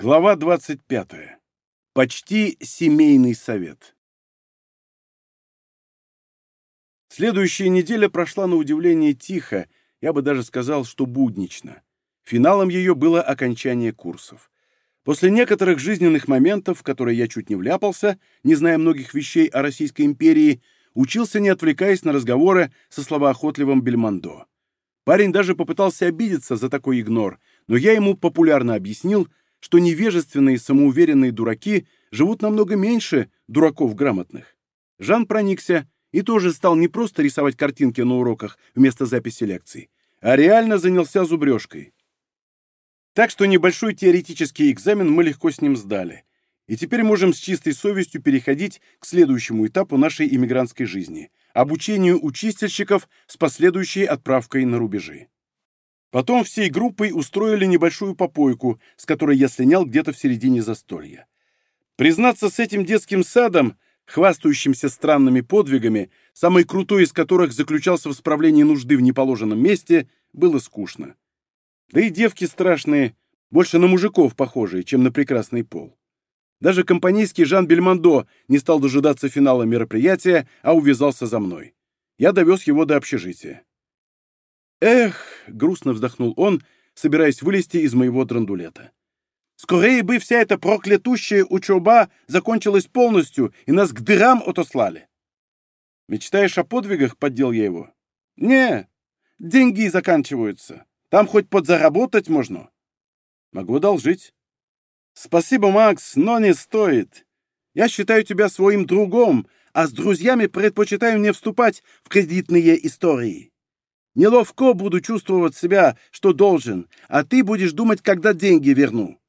Глава 25. Почти семейный совет. Следующая неделя прошла на удивление тихо, я бы даже сказал, что буднично. Финалом ее было окончание курсов. После некоторых жизненных моментов, в которые я чуть не вляпался, не зная многих вещей о Российской империи, учился, не отвлекаясь на разговоры со словоохотливым Бельмондо. Парень даже попытался обидеться за такой игнор, но я ему популярно объяснил, что невежественные самоуверенные дураки живут намного меньше дураков грамотных. Жан проникся и тоже стал не просто рисовать картинки на уроках вместо записи лекций, а реально занялся зубрежкой. Так что небольшой теоретический экзамен мы легко с ним сдали. И теперь можем с чистой совестью переходить к следующему этапу нашей иммигрантской жизни – обучению учистильщиков с последующей отправкой на рубежи. Потом всей группой устроили небольшую попойку, с которой я слинял где-то в середине застолья. Признаться, с этим детским садом, хвастающимся странными подвигами, самый крутой из которых заключался в справлении нужды в неположенном месте, было скучно. Да и девки страшные, больше на мужиков похожие, чем на прекрасный пол. Даже компанейский Жан Бельмондо не стал дожидаться финала мероприятия, а увязался за мной. Я довез его до общежития. «Эх!» — грустно вздохнул он, собираясь вылезти из моего драндулета. «Скорее бы вся эта проклятущая учеба закончилась полностью, и нас к дырам отослали!» «Мечтаешь о подвигах?» — поддел я его. «Не, деньги заканчиваются. Там хоть подзаработать можно». «Могу одолжить». «Спасибо, Макс, но не стоит. Я считаю тебя своим другом, а с друзьями предпочитаю не вступать в кредитные истории». Неловко буду чувствовать себя, что должен, а ты будешь думать, когда деньги верну.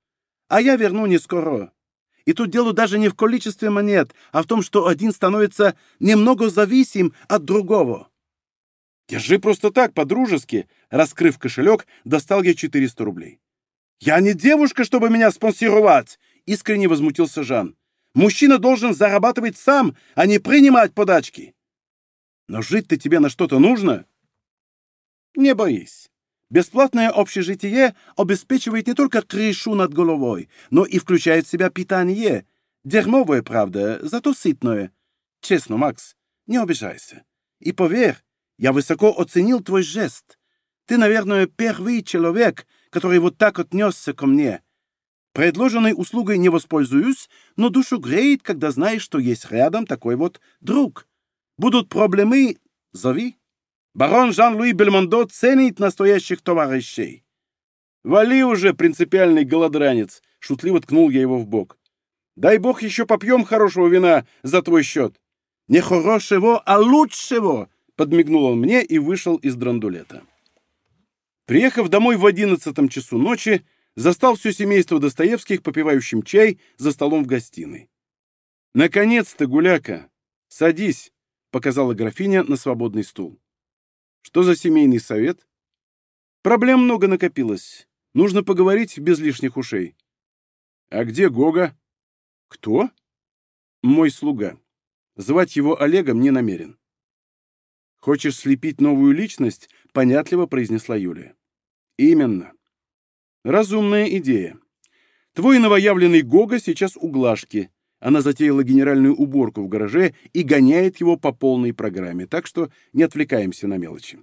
А я верну не скоро. И тут дело даже не в количестве монет, а в том, что один становится немного зависим от другого. Держи просто так, по-дружески. Раскрыв кошелек, достал я 400 рублей. «Я не девушка, чтобы меня спонсировать!» — искренне возмутился Жан. «Мужчина должен зарабатывать сам, а не принимать подачки!» «Но жить-то тебе на что-то нужно?» Не боись. Бесплатное общежитие обеспечивает не только крышу над головой, но и включает в себя питание. Дерьмовое, правда, зато сытное. Честно, Макс, не обижайся. И поверь, я высоко оценил твой жест. Ты, наверное, первый человек, который вот так отнесся ко мне. Предложенной услугой не воспользуюсь, но душу греет, когда знаешь, что есть рядом такой вот друг. Будут проблемы — зови. Барон Жан-Луи Бельмондо ценит настоящих товарищей. «Вали уже, принципиальный голодранец!» — шутливо ткнул я его в бок. «Дай бог еще попьем хорошего вина за твой счет!» «Не хорошего, а лучшего!» — подмигнул он мне и вышел из драндулета. Приехав домой в одиннадцатом часу ночи, застал все семейство Достоевских попивающим чай за столом в гостиной. «Наконец-то, гуляка! Садись!» — показала графиня на свободный стул. Что за семейный совет? Проблем много накопилось. Нужно поговорить без лишних ушей. А где Гога? Кто? Мой слуга. Звать его Олегом не намерен. Хочешь слепить новую личность? Понятливо произнесла Юлия. Именно. Разумная идея. Твой новоявленный Гога сейчас у Глашки. Она затеяла генеральную уборку в гараже и гоняет его по полной программе, так что не отвлекаемся на мелочи.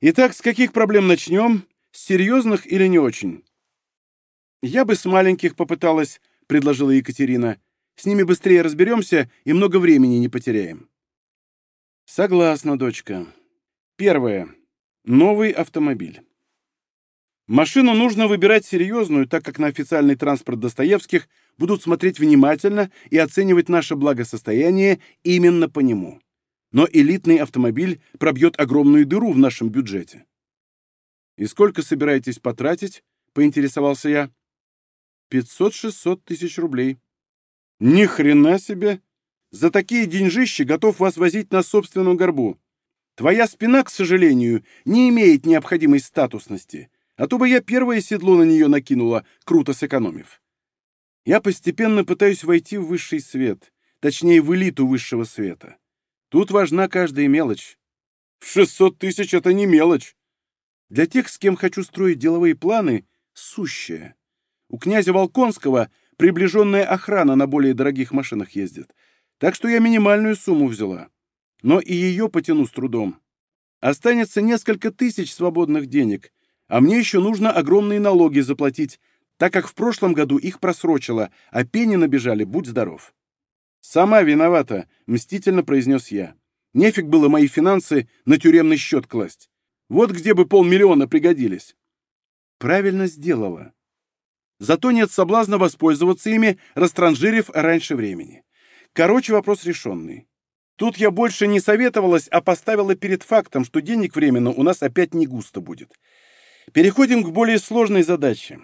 Итак, с каких проблем начнем? С серьезных или не очень? Я бы с маленьких попыталась, предложила Екатерина. С ними быстрее разберемся и много времени не потеряем. Согласна, дочка. Первое. Новый автомобиль. Машину нужно выбирать серьезную, так как на официальный транспорт Достоевских будут смотреть внимательно и оценивать наше благосостояние именно по нему. Но элитный автомобиль пробьет огромную дыру в нашем бюджете. «И сколько собираетесь потратить?» — поинтересовался я. «Пятьсот-шестьсот тысяч рублей». «Ни хрена себе! За такие деньжищи готов вас возить на собственном горбу. Твоя спина, к сожалению, не имеет необходимой статусности» а то бы я первое седло на нее накинула, круто сэкономив. Я постепенно пытаюсь войти в высший свет, точнее, в элиту высшего света. Тут важна каждая мелочь. Шестьсот тысяч — это не мелочь. Для тех, с кем хочу строить деловые планы, сущее. У князя Волконского приближенная охрана на более дорогих машинах ездит. Так что я минимальную сумму взяла. Но и ее потяну с трудом. Останется несколько тысяч свободных денег, а мне еще нужно огромные налоги заплатить, так как в прошлом году их просрочило, а пени набежали, будь здоров. «Сама виновата», — мстительно произнес я. «Нефиг было мои финансы на тюремный счет класть. Вот где бы полмиллиона пригодились». «Правильно сделала. Зато нет соблазна воспользоваться ими, растранжирив раньше времени. Короче, вопрос решенный. Тут я больше не советовалась, а поставила перед фактом, что денег временно у нас опять не густо будет. Переходим к более сложной задаче.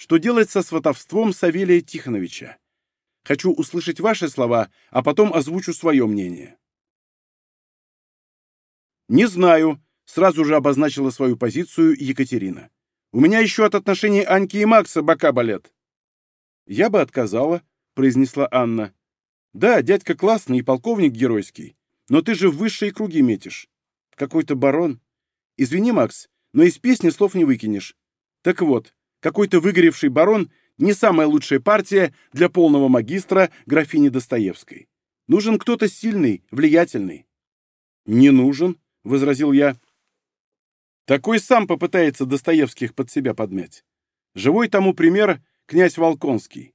Что делать со сватовством Савелия Тихоновича? Хочу услышать ваши слова, а потом озвучу свое мнение. «Не знаю», — сразу же обозначила свою позицию Екатерина. «У меня еще от отношений Аньки и Макса бока болят». «Я бы отказала», — произнесла Анна. «Да, дядька классный и полковник геройский, но ты же в высшие круги метишь. Какой-то барон. Извини, Макс, но из песни слов не выкинешь. Так вот, какой-то выгоревший барон не самая лучшая партия для полного магистра графини Достоевской. Нужен кто-то сильный, влиятельный. «Не нужен», — возразил я. Такой сам попытается Достоевских под себя подмять. Живой тому пример князь Волконский.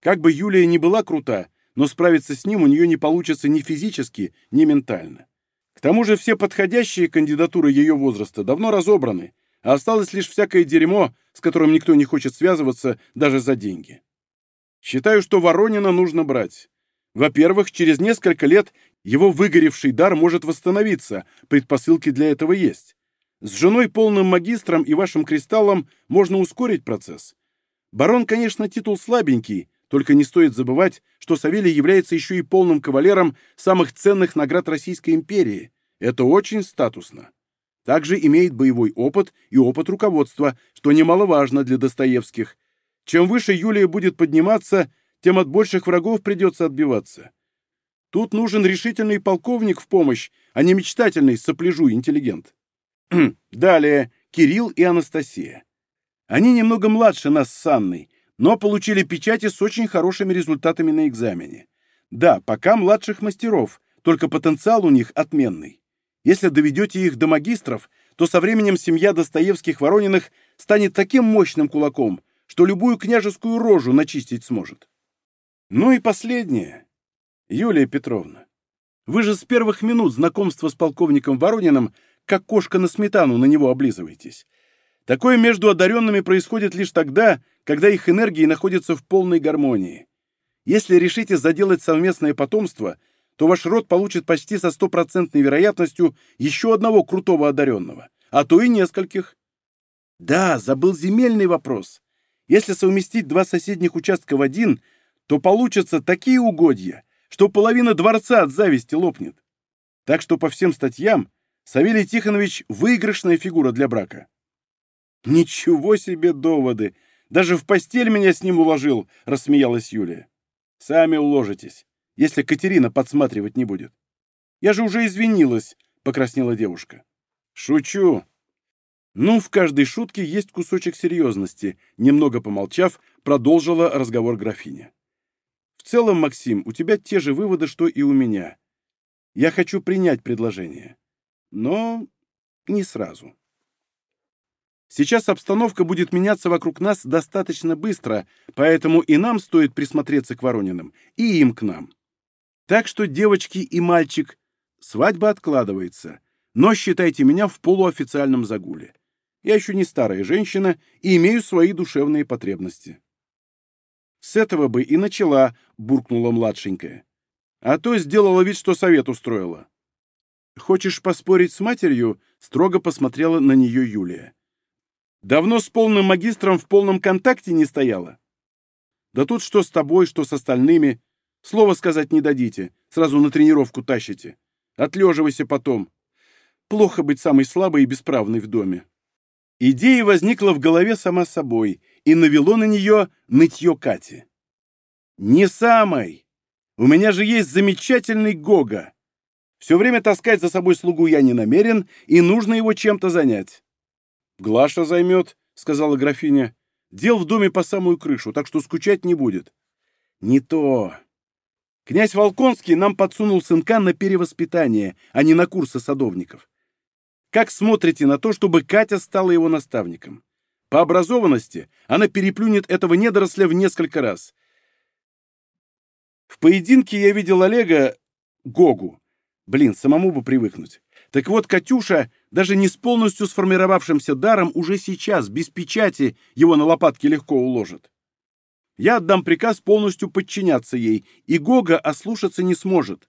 Как бы Юлия не была крута, но справиться с ним у нее не получится ни физически, ни ментально. К тому же все подходящие кандидатуры ее возраста давно разобраны, а осталось лишь всякое дерьмо, с которым никто не хочет связываться даже за деньги. Считаю, что Воронина нужно брать. Во-первых, через несколько лет его выгоревший дар может восстановиться, предпосылки для этого есть. С женой полным магистром и вашим кристаллом можно ускорить процесс. Барон, конечно, титул слабенький, только не стоит забывать, что Савелий является еще и полным кавалером самых ценных наград Российской империи. Это очень статусно. Также имеет боевой опыт и опыт руководства, что немаловажно для Достоевских. Чем выше Юлия будет подниматься, тем от больших врагов придется отбиваться. Тут нужен решительный полковник в помощь, а не мечтательный сопляжу интеллигент. Далее Кирилл и Анастасия. Они немного младше нас с Анной, но получили печати с очень хорошими результатами на экзамене. Да, пока младших мастеров, только потенциал у них отменный. Если доведете их до магистров, то со временем семья Достоевских-Ворониных станет таким мощным кулаком, что любую княжескую рожу начистить сможет. Ну и последнее. Юлия Петровна, вы же с первых минут знакомства с полковником Ворониным, как кошка на сметану, на него облизываетесь. Такое между одаренными происходит лишь тогда, когда их энергии находятся в полной гармонии. Если решите заделать совместное потомство – то ваш род получит почти со стопроцентной вероятностью еще одного крутого одаренного, а то и нескольких. Да, забыл земельный вопрос. Если совместить два соседних участка в один, то получатся такие угодья, что половина дворца от зависти лопнет. Так что по всем статьям Савелий Тихонович – выигрышная фигура для брака. «Ничего себе доводы! Даже в постель меня с ним уложил!» – рассмеялась Юлия. «Сами уложитесь если Катерина подсматривать не будет. Я же уже извинилась, покраснела девушка. Шучу. Ну, в каждой шутке есть кусочек серьезности, немного помолчав, продолжила разговор графиня. В целом, Максим, у тебя те же выводы, что и у меня. Я хочу принять предложение. Но не сразу. Сейчас обстановка будет меняться вокруг нас достаточно быстро, поэтому и нам стоит присмотреться к Ворониным, и им к нам. Так что, девочки и мальчик, свадьба откладывается, но считайте меня в полуофициальном загуле. Я еще не старая женщина и имею свои душевные потребности. С этого бы и начала, буркнула младшенькая. А то сделала вид, что совет устроила. Хочешь поспорить с матерью? Строго посмотрела на нее Юлия. Давно с полным магистром в полном контакте не стояла? Да тут что с тобой, что с остальными. Слово сказать не дадите, сразу на тренировку тащите. Отлеживайся потом. Плохо быть самой слабой и бесправной в доме. Идея возникла в голове сама собой и навело на нее нытье Кати. «Не самой! У меня же есть замечательный Гога! Все время таскать за собой слугу я не намерен, и нужно его чем-то занять». «Глаша займет», — сказала графиня. Дел в доме по самую крышу, так что скучать не будет. Не то. Князь Волконский нам подсунул сынка на перевоспитание, а не на курсы садовников. Как смотрите на то, чтобы Катя стала его наставником? По образованности она переплюнет этого недоросля в несколько раз. В поединке я видел Олега Гогу. Блин, самому бы привыкнуть. Так вот, Катюша, даже не с полностью сформировавшимся даром, уже сейчас, без печати, его на лопатки легко уложит. Я отдам приказ полностью подчиняться ей, и Гога ослушаться не сможет.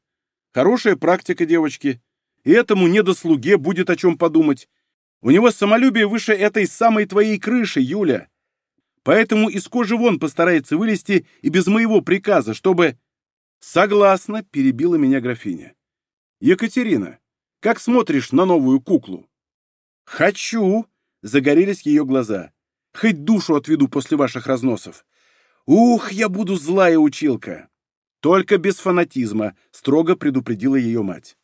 Хорошая практика, девочки. И этому недослуге будет о чем подумать. У него самолюбие выше этой самой твоей крыши, Юля. Поэтому из кожи вон постарается вылезти и без моего приказа, чтобы... Согласна, перебила меня графиня. Екатерина, как смотришь на новую куклу? Хочу, загорелись ее глаза. Хоть душу отведу после ваших разносов. Ух, я буду злая училка. Только без фанатизма, строго предупредила ее мать.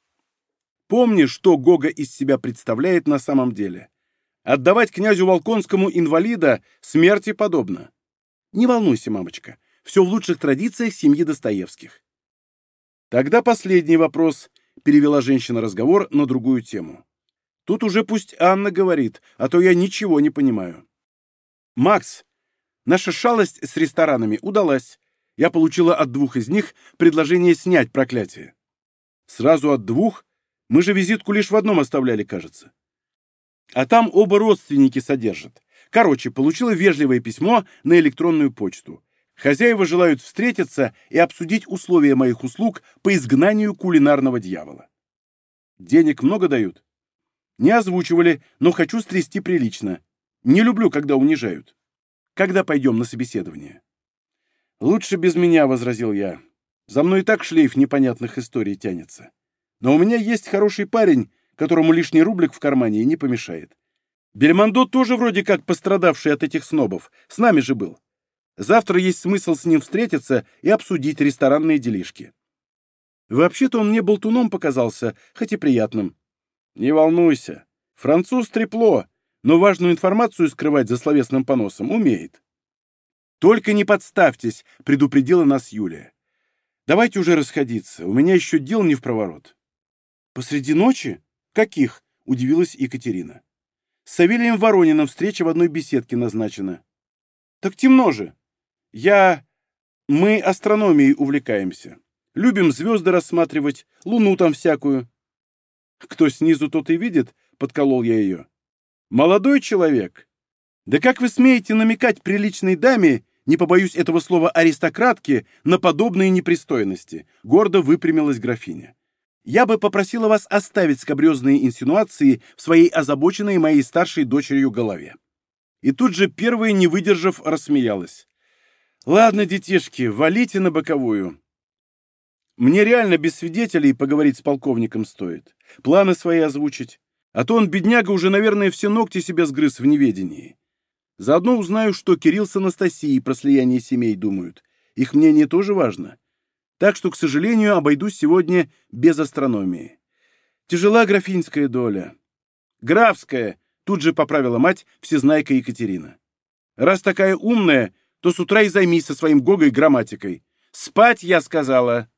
Помни, что Гога из себя представляет на самом деле. Отдавать князю Волконскому инвалида смерти подобно. Не волнуйся, мамочка, все в лучших традициях семьи Достоевских. Тогда последний вопрос, перевела женщина разговор на другую тему. Тут уже пусть Анна говорит, а то я ничего не понимаю. Макс, наша шалость с ресторанами удалась. Я получила от двух из них предложение снять проклятие. Сразу от двух мы же визитку лишь в одном оставляли, кажется. А там оба родственники содержат. Короче, получила вежливое письмо на электронную почту. Хозяева желают встретиться и обсудить условия моих услуг по изгнанию кулинарного дьявола. Денег много дают? Не озвучивали, но хочу стрясти прилично. Не люблю, когда унижают. Когда пойдем на собеседование? Лучше без меня, — возразил я. За мной и так шлейф непонятных историй тянется. Но у меня есть хороший парень, которому лишний рублик в кармане и не помешает. Бельмондо тоже вроде как пострадавший от этих снобов. С нами же был. Завтра есть смысл с ним встретиться и обсудить ресторанные делишки. Вообще-то он мне болтуном показался, хоть и приятным. Не волнуйся. Француз трепло, но важную информацию скрывать за словесным поносом умеет. «Только не подставьтесь», — предупредила нас Юлия. «Давайте уже расходиться, у меня еще дел не в проворот». «Посреди ночи? Каких?» — удивилась Екатерина. «С Савелием Ворониным встреча в одной беседке назначена». «Так темно же. Я... Мы астрономией увлекаемся. Любим звезды рассматривать, луну там всякую». «Кто снизу, тот и видит», — подколол я ее. «Молодой человек. Да как вы смеете намекать приличной даме, не побоюсь этого слова аристократке, на подобные непристойности?» — гордо выпрямилась графиня я бы попросила вас оставить скобрезные инсинуации в своей озабоченной моей старшей дочерью голове. И тут же первая, не выдержав, рассмеялась. «Ладно, детишки, валите на боковую. Мне реально без свидетелей поговорить с полковником стоит, планы свои озвучить, а то он, бедняга, уже, наверное, все ногти себе сгрыз в неведении. Заодно узнаю, что Кирилл с Анастасией про слияние семей думают. Их мнение тоже важно так что, к сожалению, обойдусь сегодня без астрономии. Тяжела графинская доля. Графская, тут же поправила мать всезнайка Екатерина. Раз такая умная, то с утра и займись со своим Гогой грамматикой. Спать, я сказала.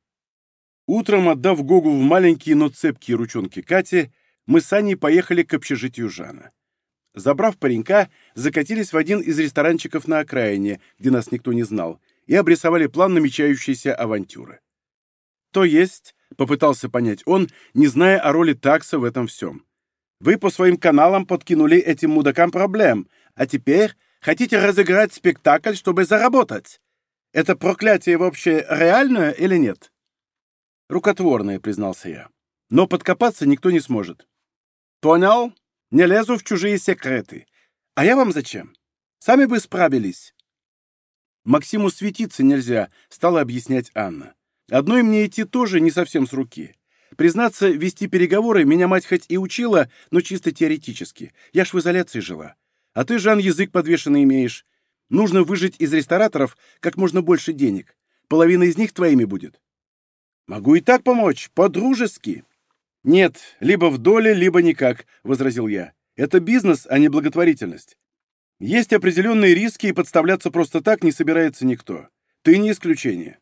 Утром, отдав Гогу в маленькие, но цепкие ручонки Кати, мы с Аней поехали к общежитию Жана. Забрав паренька, закатились в один из ресторанчиков на окраине, где нас никто не знал, и обрисовали план намечающейся авантюры. То есть, попытался понять он, не зная о роли такса в этом всем. Вы по своим каналам подкинули этим мудакам проблем, а теперь хотите разыграть спектакль, чтобы заработать. Это проклятие вообще реальное или нет? Рукотворное, признался я. Но подкопаться никто не сможет. Понял? Не лезу в чужие секреты. А я вам зачем? Сами бы справились. Максиму светиться нельзя, стала объяснять Анна. Одной мне идти тоже не совсем с руки. Признаться, вести переговоры меня мать хоть и учила, но чисто теоретически. Я ж в изоляции жила. А ты, Жан, язык подвешенный имеешь. Нужно выжить из рестораторов как можно больше денег. Половина из них твоими будет. Могу и так помочь, по-дружески. Нет, либо в доле, либо никак, — возразил я. Это бизнес, а не благотворительность. Есть определенные риски, и подставляться просто так не собирается никто. Ты не исключение.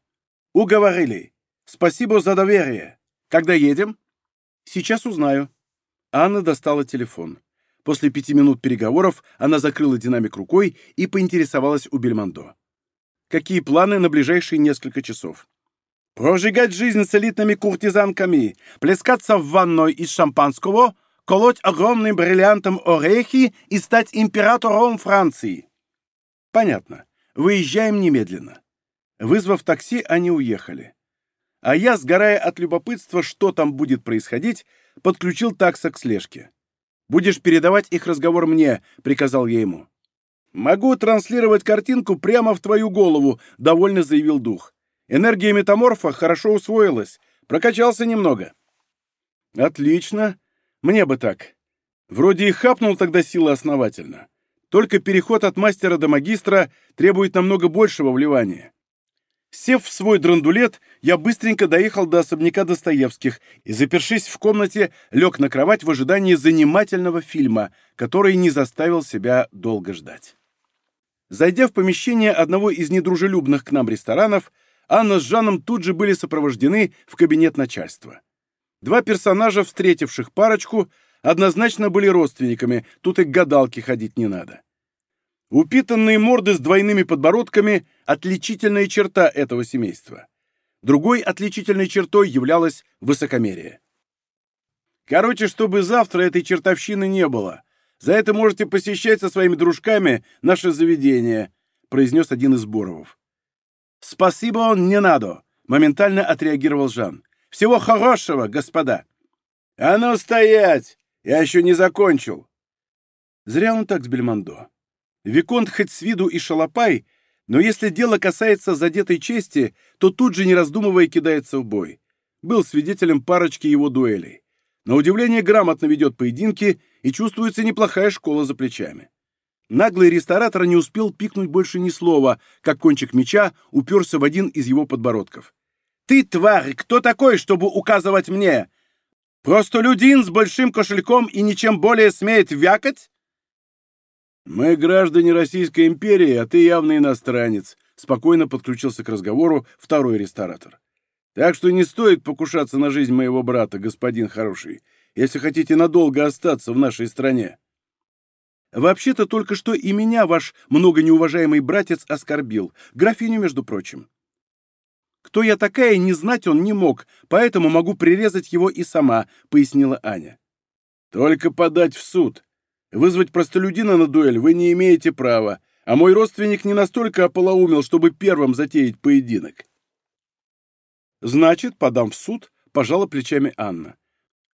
Уговорили. Спасибо за доверие. Когда едем? Сейчас узнаю. Анна достала телефон. После пяти минут переговоров она закрыла динамик рукой и поинтересовалась у Бельмондо. Какие планы на ближайшие несколько часов? Прожигать жизнь с элитными куртизанками, плескаться в ванной из шампанского, колоть огромным бриллиантом орехи и стать императором Франции. Понятно. Выезжаем немедленно. Вызвав такси, они уехали. А я, сгорая от любопытства, что там будет происходить, подключил такса к слежке. «Будешь передавать их разговор мне», — приказал я ему. «Могу транслировать картинку прямо в твою голову», — довольно заявил дух. «Энергия метаморфа хорошо усвоилась. Прокачался немного». «Отлично. Мне бы так. Вроде и хапнул тогда силы основательно. Только переход от мастера до магистра требует намного большего вливания. Сев в свой драндулет, я быстренько доехал до особняка Достоевских и, запершись в комнате, лег на кровать в ожидании занимательного фильма, который не заставил себя долго ждать. Зайдя в помещение одного из недружелюбных к нам ресторанов, Анна с Жаном тут же были сопровождены в кабинет начальства. Два персонажа, встретивших парочку, однозначно были родственниками, тут и к гадалке ходить не надо. Упитанные морды с двойными подбородками – отличительная черта этого семейства. Другой отличительной чертой являлось высокомерие. Короче, чтобы завтра этой чертовщины не было. За это можете посещать со своими дружками наше заведение, произнес один из Боровов. Спасибо, он не надо, моментально отреагировал Жан. Всего хорошего, господа. А ну стоять! Я еще не закончил. Зря он так с Бельмондо. Виконт хоть с виду и шалопай, но если дело касается задетой чести, то тут же, не раздумывая, кидается в бой. Был свидетелем парочки его дуэлей. На удивление грамотно ведет поединки и чувствуется неплохая школа за плечами. Наглый ресторатор не успел пикнуть больше ни слова, как кончик меча уперся в один из его подбородков. «Ты, тварь, кто такой, чтобы указывать мне? Просто людин с большим кошельком и ничем более смеет вякать?» «Мы граждане Российской империи, а ты явный иностранец», спокойно подключился к разговору второй ресторатор. «Так что не стоит покушаться на жизнь моего брата, господин хороший, если хотите надолго остаться в нашей стране». «Вообще-то только что и меня ваш многонеуважаемый братец оскорбил, графиню, между прочим. Кто я такая, не знать он не мог, поэтому могу прирезать его и сама», — пояснила Аня. «Только подать в суд», Вызвать простолюдина на дуэль вы не имеете права, а мой родственник не настолько ополоумел, чтобы первым затеять поединок. Значит, подам в суд, пожала плечами Анна.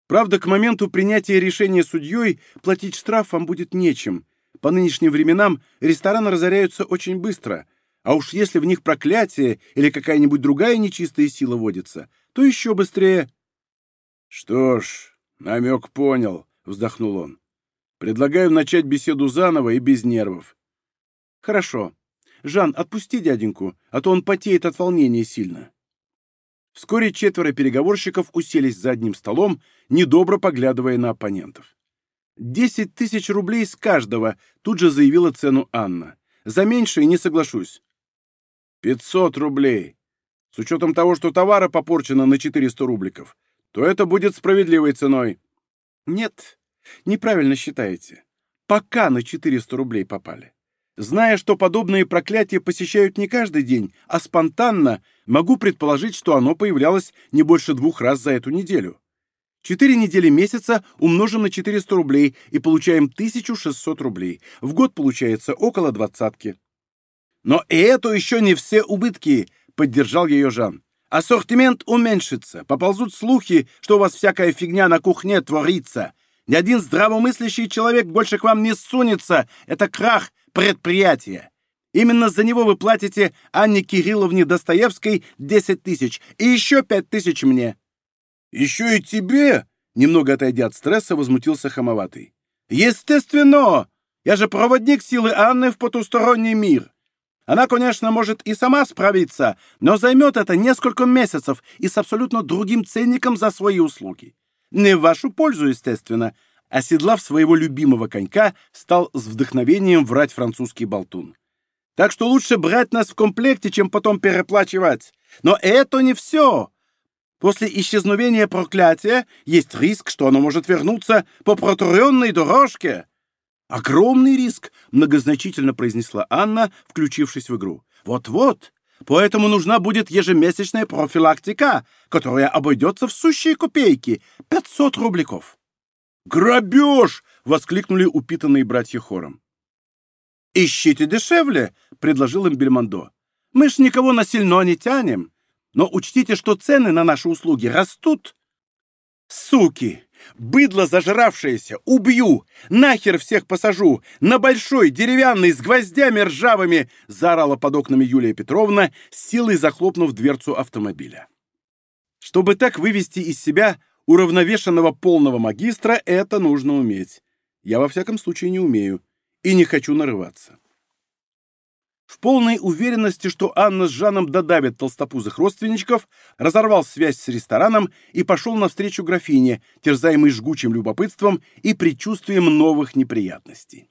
Правда, к моменту принятия решения судьей платить штраф вам будет нечем. По нынешним временам рестораны разоряются очень быстро, а уж если в них проклятие или какая-нибудь другая нечистая сила водится, то еще быстрее. — Что ж, намек понял, — вздохнул он. Предлагаю начать беседу заново и без нервов. Хорошо. Жан, отпусти дяденьку, а то он потеет от волнения сильно. Вскоре четверо переговорщиков уселись за одним столом, недобро поглядывая на оппонентов. «Десять тысяч рублей с каждого», — тут же заявила цену Анна. «За меньшее не соглашусь». «Пятьсот рублей. С учетом того, что товара попорчено на четыреста рубликов, то это будет справедливой ценой». «Нет, Неправильно считаете. Пока на 400 рублей попали. Зная, что подобные проклятия посещают не каждый день, а спонтанно, могу предположить, что оно появлялось не больше двух раз за эту неделю. Четыре недели месяца умножим на 400 рублей и получаем 1600 рублей. В год получается около двадцатки. Но и это еще не все убытки, поддержал ее Жан. Ассортимент уменьшится, поползут слухи, что у вас всякая фигня на кухне творится. Ни один здравомыслящий человек больше к вам не сунется. Это крах предприятия. Именно за него вы платите Анне Кирилловне Достоевской 10 тысяч и еще 5 тысяч мне». «Еще и тебе?» Немного отойдя от стресса, возмутился хамоватый. «Естественно! Я же проводник силы Анны в потусторонний мир. Она, конечно, может и сама справиться, но займет это несколько месяцев и с абсолютно другим ценником за свои услуги. Не в вашу пользу, естественно. Оседлав своего любимого конька, стал с вдохновением врать французский болтун. «Так что лучше брать нас в комплекте, чем потом переплачивать. Но это не все. После исчезновения проклятия есть риск, что оно может вернуться по протуренной дорожке». «Огромный риск», — многозначительно произнесла Анна, включившись в игру. «Вот-вот. Поэтому нужна будет ежемесячная профилактика, которая обойдется в сущие копейки — 500 рубликов». «Грабеж!» — воскликнули упитанные братья хором. «Ищите дешевле», — предложил им Бельмондо. «Мы ж никого насильно не тянем. Но учтите, что цены на наши услуги растут». «Суки! Быдло зажравшееся! Убью! Нахер всех посажу! На большой, деревянный, с гвоздями ржавыми!» — заорала под окнами Юлия Петровна, силой захлопнув дверцу автомобиля. Чтобы так вывести из себя уравновешенного полного магистра это нужно уметь. Я во всяком случае не умею и не хочу нарываться. В полной уверенности, что Анна с Жаном додавят толстопузых родственничков, разорвал связь с рестораном и пошел навстречу графине, терзаемой жгучим любопытством и предчувствием новых неприятностей.